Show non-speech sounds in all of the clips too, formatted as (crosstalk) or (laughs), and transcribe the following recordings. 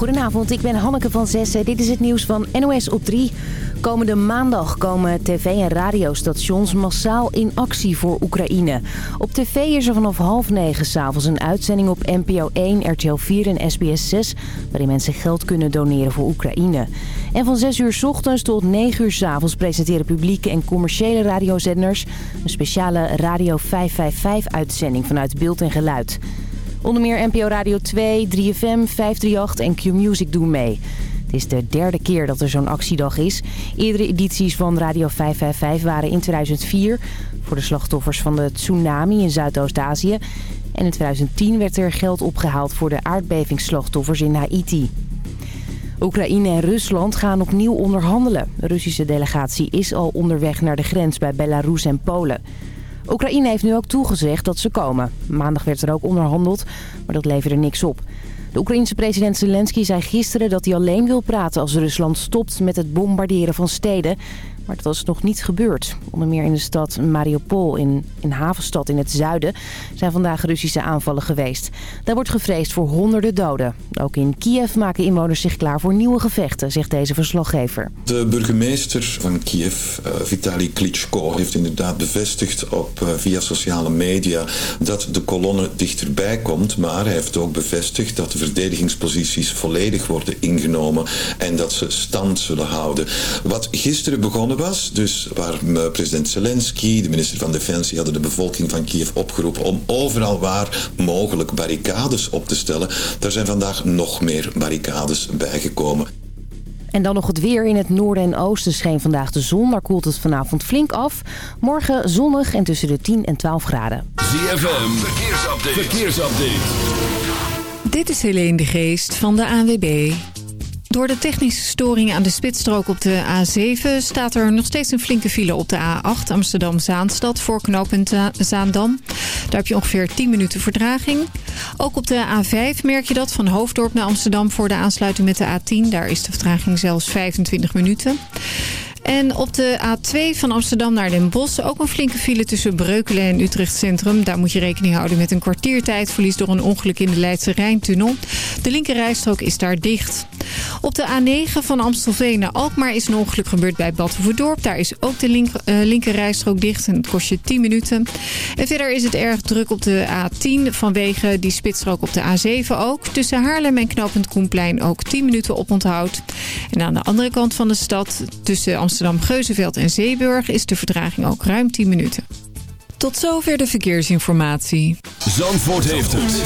Goedenavond, ik ben Hanneke van Zessen. Dit is het nieuws van NOS op 3. Komende maandag komen tv- en radiostations massaal in actie voor Oekraïne. Op tv is er vanaf half negen s'avonds een uitzending op NPO 1, RTL 4 en SBS 6... waarin mensen geld kunnen doneren voor Oekraïne. En van 6 uur s ochtends tot 9 uur s avonds presenteren publieke en commerciële radiozenders... een speciale Radio 555-uitzending vanuit beeld en geluid... Onder meer NPO Radio 2, 3FM, 538 en Q-Music doen mee. Het is de derde keer dat er zo'n actiedag is. Eerdere edities van Radio 555 waren in 2004... voor de slachtoffers van de tsunami in Zuidoost-Azië. En in 2010 werd er geld opgehaald voor de aardbevingsslachtoffers in Haiti. Oekraïne en Rusland gaan opnieuw onderhandelen. De Russische delegatie is al onderweg naar de grens bij Belarus en Polen... Oekraïne heeft nu ook toegezegd dat ze komen. Maandag werd er ook onderhandeld, maar dat leverde niks op. De Oekraïense president Zelensky zei gisteren dat hij alleen wil praten als Rusland stopt met het bombarderen van steden. Maar dat was nog niet gebeurd. Onder meer in de stad Mariupol, in een havenstad in het zuiden, zijn vandaag Russische aanvallen geweest. Daar wordt gevreesd voor honderden doden. Ook in Kiev maken inwoners zich klaar voor nieuwe gevechten, zegt deze verslaggever. De burgemeester van Kiev, uh, Vitali Klitschko, heeft inderdaad bevestigd op, uh, via sociale media dat de kolonne dichterbij komt. Maar hij heeft ook bevestigd dat de verdedigingsposities volledig worden ingenomen en dat ze stand zullen houden. Wat gisteren begonnen was, dus waar president Zelensky, de minister van Defensie, hadden de bevolking van Kiev opgeroepen om overal waar mogelijk barricades op te stellen. Daar zijn vandaag nog meer barricades bijgekomen. En dan nog het weer. In het noorden en oosten scheen vandaag de zon. Daar koelt het vanavond flink af. Morgen zonnig en tussen de 10 en 12 graden. ZFM, verkeersupdate. verkeersupdate. Dit is Helene de Geest van de ANWB. Door de technische storing aan de spitsstrook op de A7 staat er nog steeds een flinke file op de A8 Amsterdam-Zaanstad voor knooppunt Zaandam. Daar heb je ongeveer 10 minuten verdraging. Ook op de A5 merk je dat van Hoofddorp naar Amsterdam voor de aansluiting met de A10. Daar is de vertraging zelfs 25 minuten. En op de A2 van Amsterdam naar Den Bosch ook een flinke file tussen Breukelen en Utrecht Centrum. Daar moet je rekening houden met een kwartiertijdverlies door een ongeluk in de Leidse Rijntunnel. De linkerrijstrook is daar dicht. Op de A9 van Amstelveen naar Alkmaar is een ongeluk gebeurd bij Badhoevedorp. Daar is ook de link, uh, linkerrijstrook dicht en het kost je 10 minuten. En verder is het erg druk op de A10 vanwege die spitsstrook op de A7 ook. Tussen Haarlem en knooppunt Koenplein ook 10 minuten op onthoud. En aan de andere kant van de stad tussen Amsterdam-Geuzenveld en Zeeburg is de vertraging ook ruim 10 minuten. Tot zover de verkeersinformatie. Zandvoort heeft het.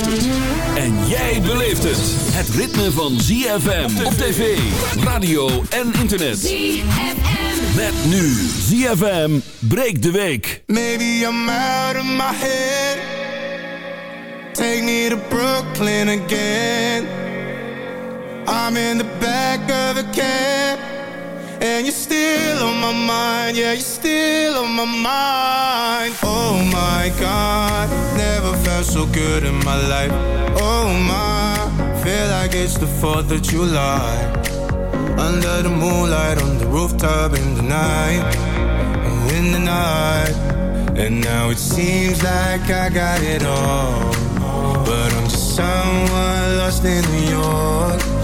En jij beleeft het. Het ritme van ZFM op tv, radio en internet. ZFM. Met nu ZFM breekt de week. Maybe I'm out of my head. Take me to Brooklyn again. I'm in the back of a cab. And you're still on my mind, yeah, you're still on my mind. Oh my God, never felt so good in my life. Oh my, feel like it's the 4th of July. Under the moonlight, on the rooftop in the night. In the night. And now it seems like I got it all. But I'm just someone lost in New York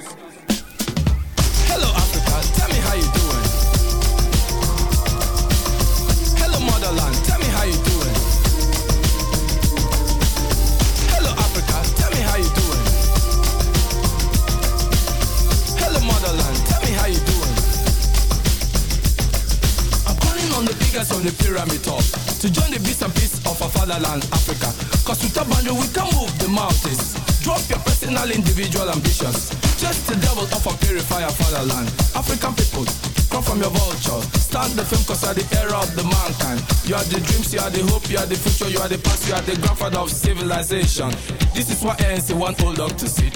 The the pyramid top. To join the beast and peace of our fatherland, Africa. Cause with a boundary we can move the mountains. Drop your personal individual ambitions. Just the devil of a purifier fatherland. African people, come from your vulture. Start the film cause you are the era of the mankind. You are the dreams, you are the hope, you are the future You are the past, you are the grandfather of civilization. This is why ANC want old dog to sit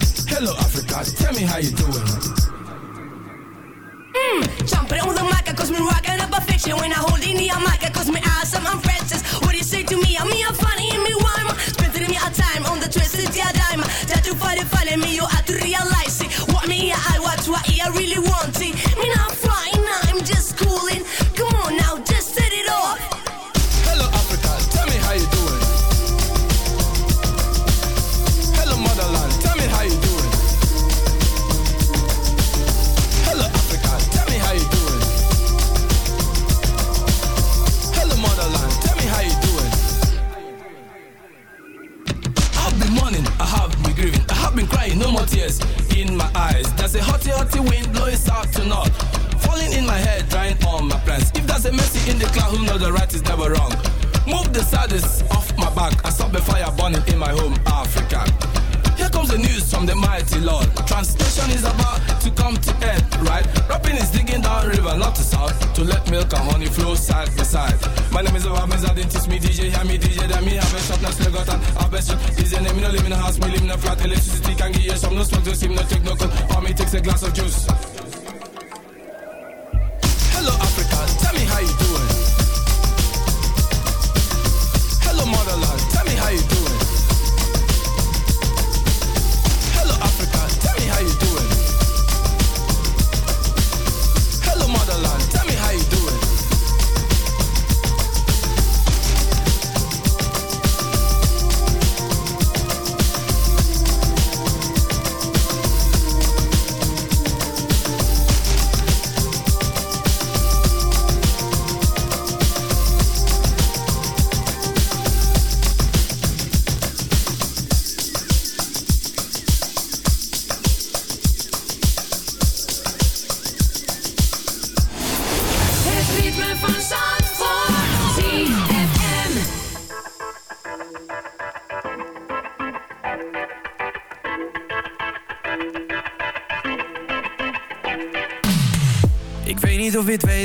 Hello Africa, tell me how you doing. Mmm, jumping on the mic, cause me rocking up a fiction when I hold in the mic, cause me awesome, I'm Francis. What do you say to me? I'm me, I'm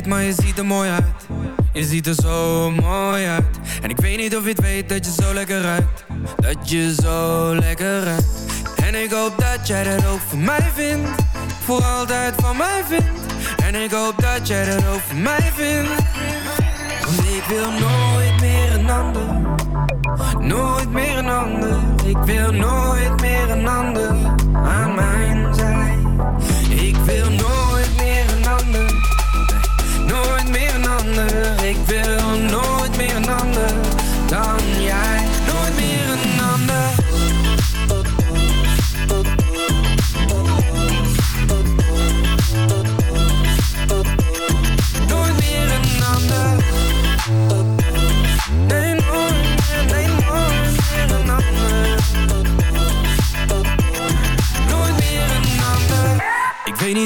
maar je ziet er mooi uit. Je ziet er zo mooi uit. En ik weet niet of je het weet dat je zo lekker ruikt. Dat je zo lekker ruikt. En ik hoop dat jij dat ook voor mij vindt. Voor altijd van mij vindt En ik hoop dat jij dat voor mij vindt. Want ik wil nooit meer een ander. Nooit meer een ander. Ik wil nooit meer een ander Aan mijn zij. Ik wil nooit meer een ander. Nooit meer een ander. Ik wil nooit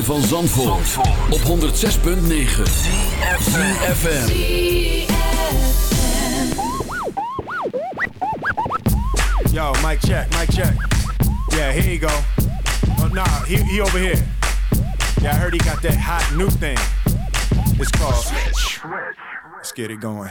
van Zandvoort, op 106.9 Yo, mic check, mic check. Yeah, here you go. Oh, nah, he, he over here. Yeah, I heard he got that hot new thing. It's called Let's get it going.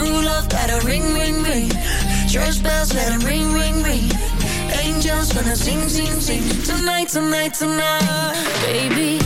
True love, a ring, ring, ring. Church bells, it ring, ring, ring. Angels gonna sing, sing, sing. Tonight, tonight, tonight. Baby,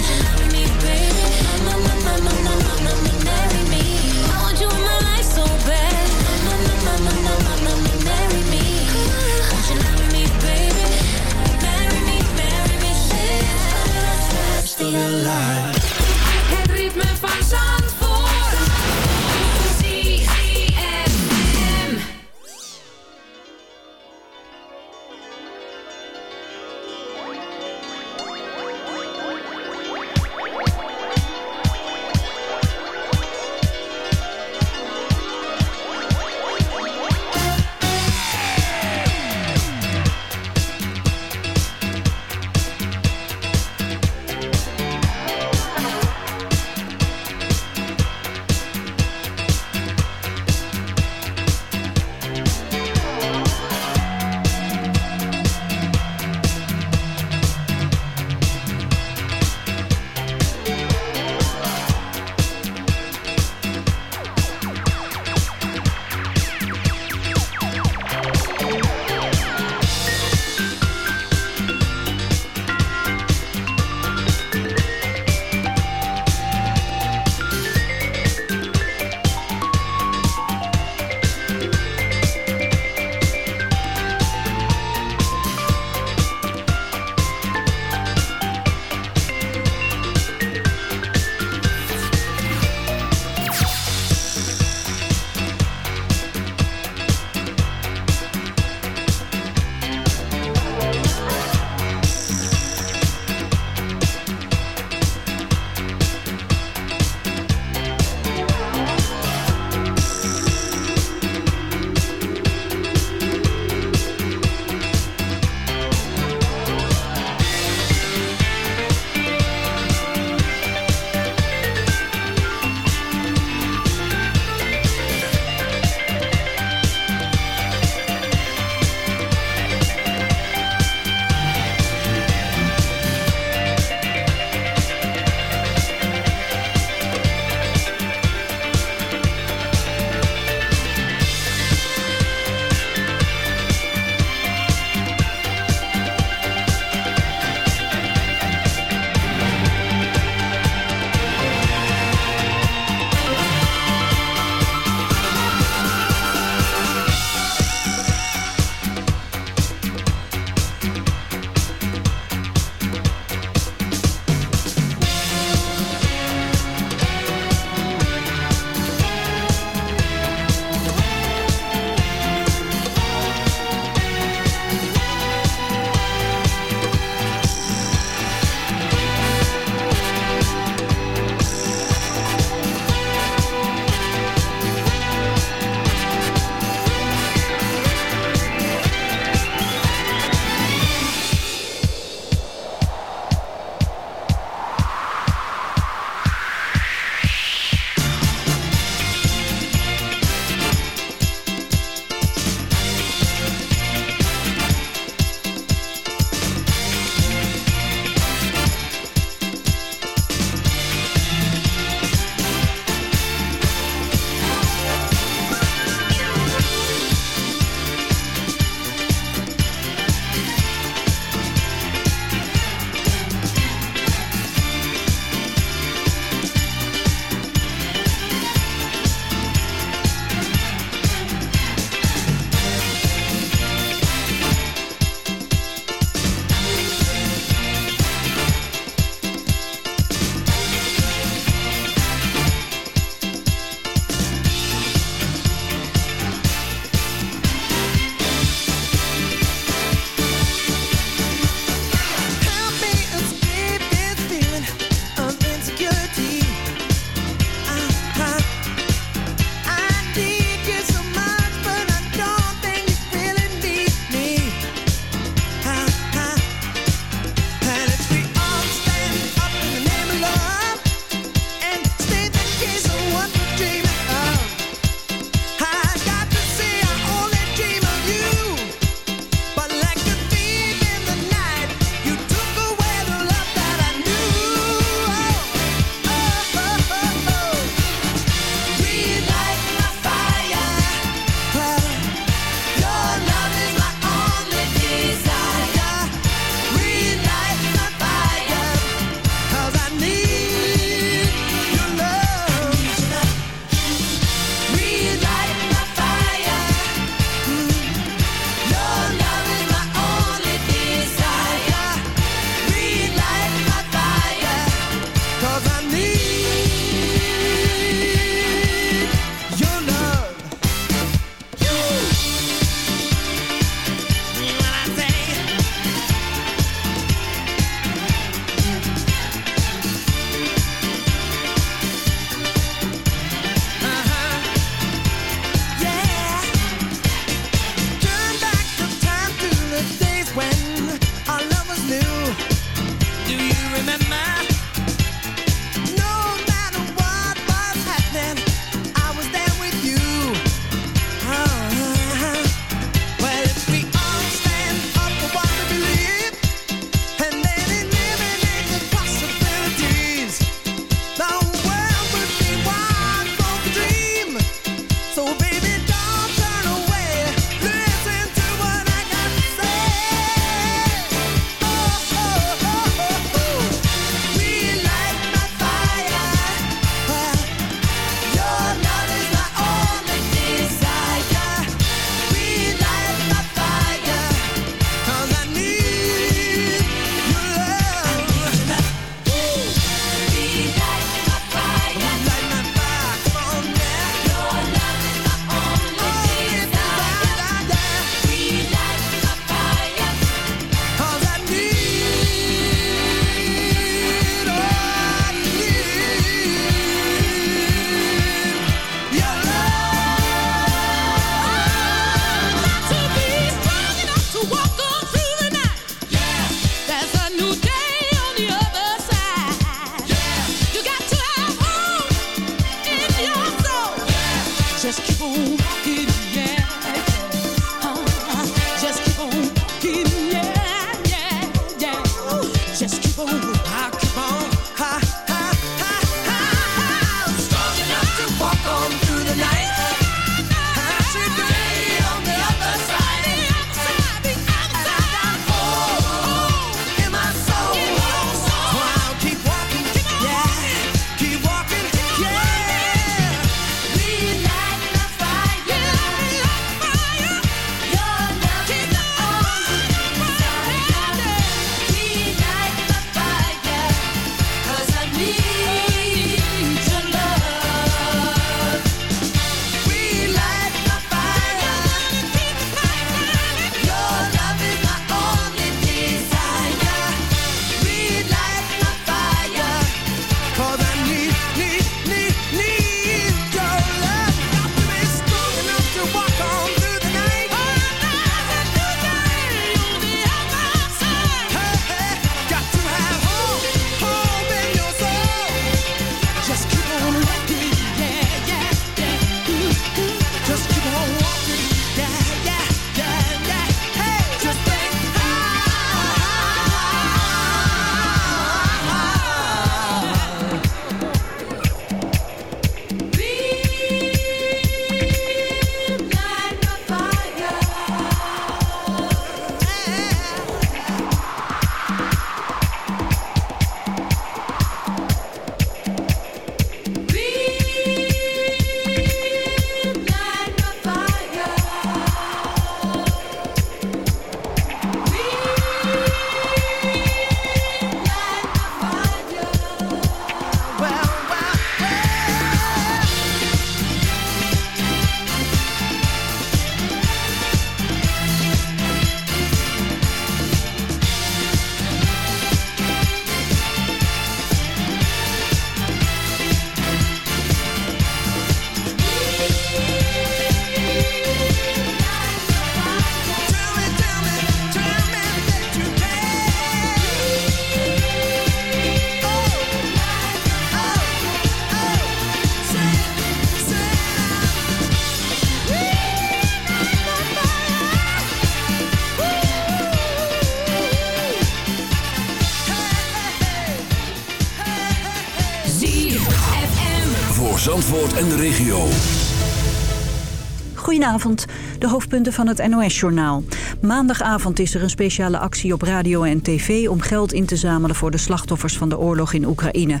De hoofdpunten van het NOS-journaal. Maandagavond is er een speciale actie op radio en tv... om geld in te zamelen voor de slachtoffers van de oorlog in Oekraïne.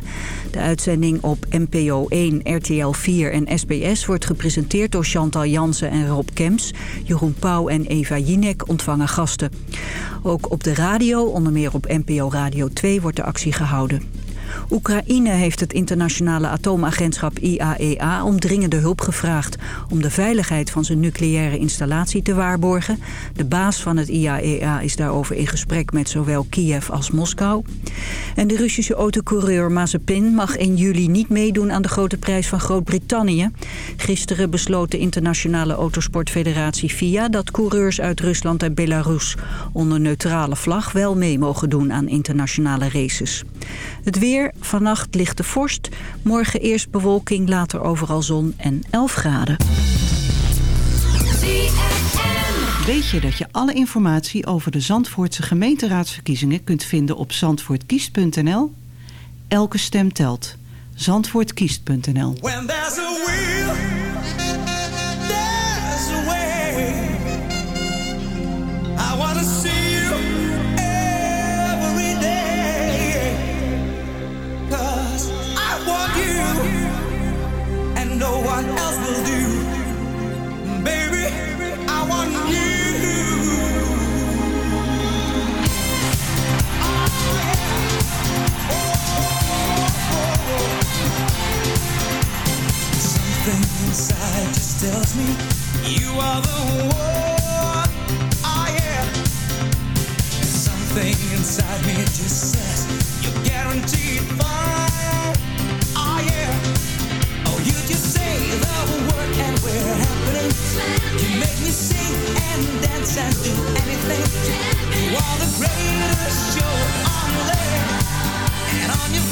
De uitzending op NPO 1, RTL 4 en SBS... wordt gepresenteerd door Chantal Jansen en Rob Kems. Jeroen Pauw en Eva Jinek ontvangen gasten. Ook op de radio, onder meer op NPO Radio 2, wordt de actie gehouden. Oekraïne heeft het internationale atoomagentschap IAEA om dringende hulp gevraagd om de veiligheid van zijn nucleaire installatie te waarborgen. De baas van het IAEA is daarover in gesprek met zowel Kiev als Moskou. En de Russische autocoureur Mazepin mag in juli niet meedoen aan de grote prijs van Groot-Brittannië. Gisteren besloot de internationale autosportfederatie FIA dat coureurs uit Rusland en Belarus onder neutrale vlag wel mee mogen doen aan internationale races. Het weer, vannacht lichte vorst. Morgen eerst bewolking, later overal zon en 11 graden. Weet je dat je alle informatie over de Zandvoortse gemeenteraadsverkiezingen kunt vinden op zandvoortkiest.nl? Elke stem telt. Zandvoortkiest.nl inside just tells me you. Are the one I am Something just says you're guaranteed anything. You are the greatest show on land. And on your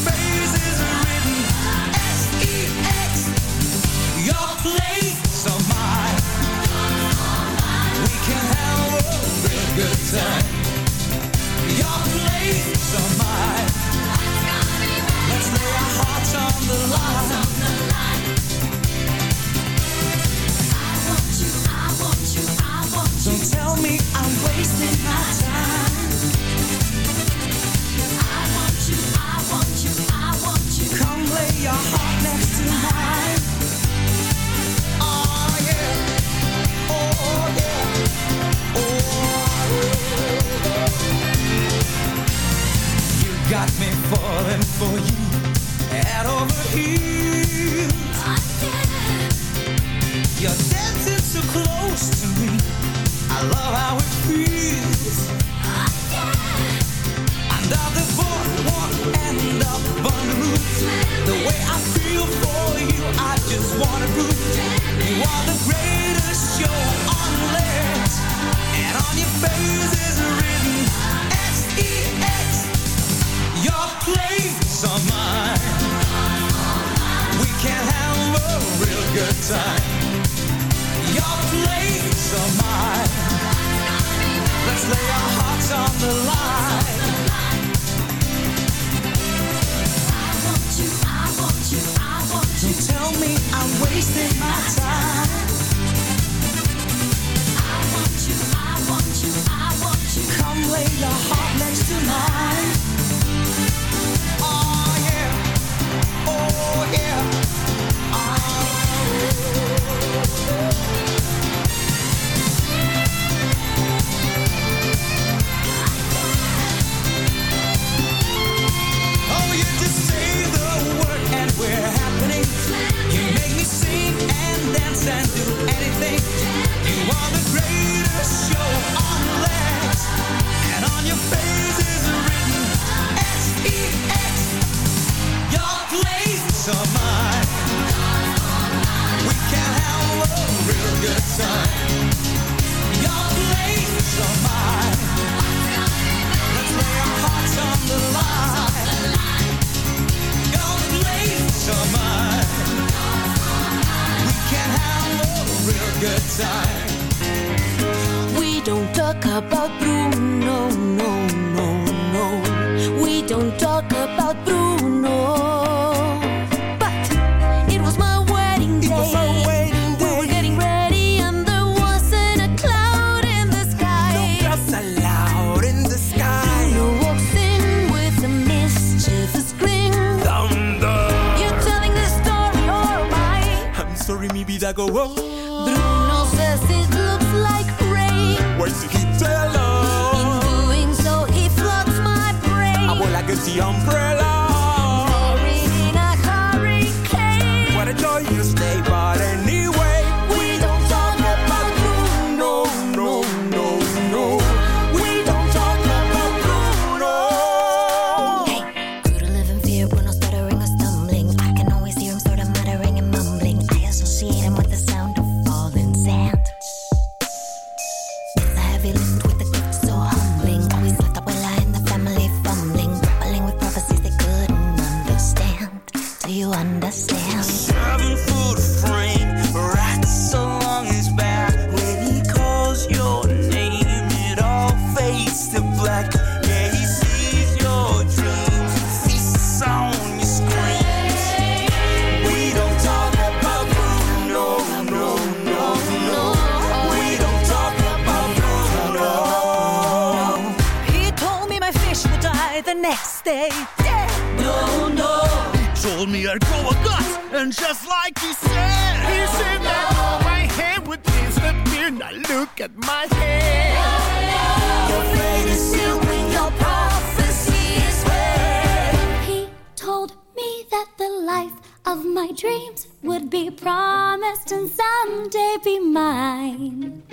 And just like he said, he said that all my hair would disappear. Now look at my hand. Your fate is sealed when your prophecy is read. He told me that the life of my dreams would be promised and someday be mine.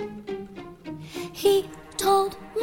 He told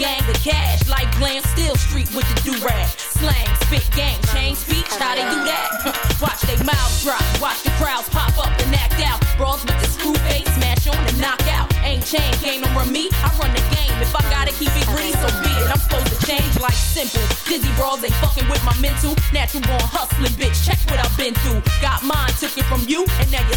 Gang of cash. Like glam, still street with the do-rag. Slang, spit, gang, change speech, how they do that? (laughs) watch they mouths drop, watch the crowds pop up and act out. Brawls with the screw face, smash on and knock out. Ain't chain, game over me, I run the game. If I gotta keep it green, so be it. I'm supposed to change like simple. Dizzy brawls ain't fucking with my mental. Natural born hustling, bitch, check what I've been through. Got mine, took it from you, and now you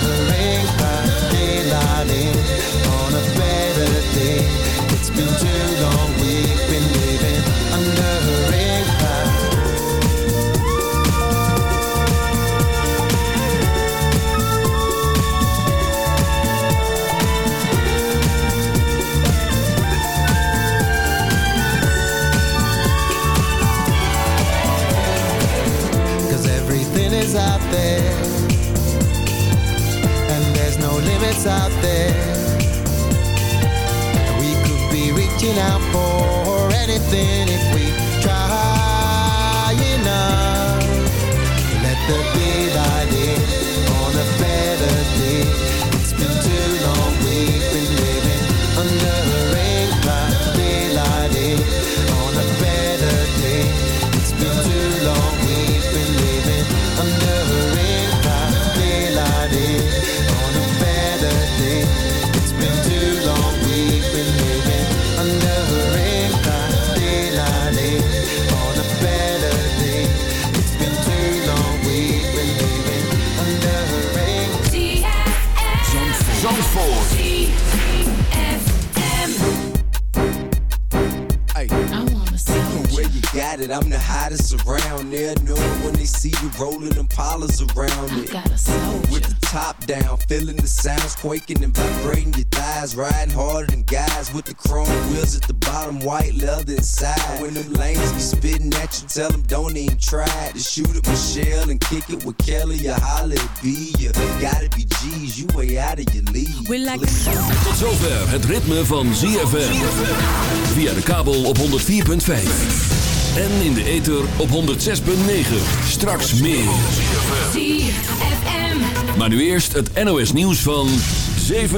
Quaking and vibrating your thighs, riding harder than guys with the chrome wheels at the bottom, white leather inside. When them lanes be spitting at you, tell them don't even try to shoot at Michelle and kick it with Kelly or holla at B. You gotta be G's, you way out of your league. We like Tot zover het ritme van ZFM. Via de kabel op 104.5. En in de ether op 106.9. Straks meer. Maar nu eerst het NOS nieuws van 7.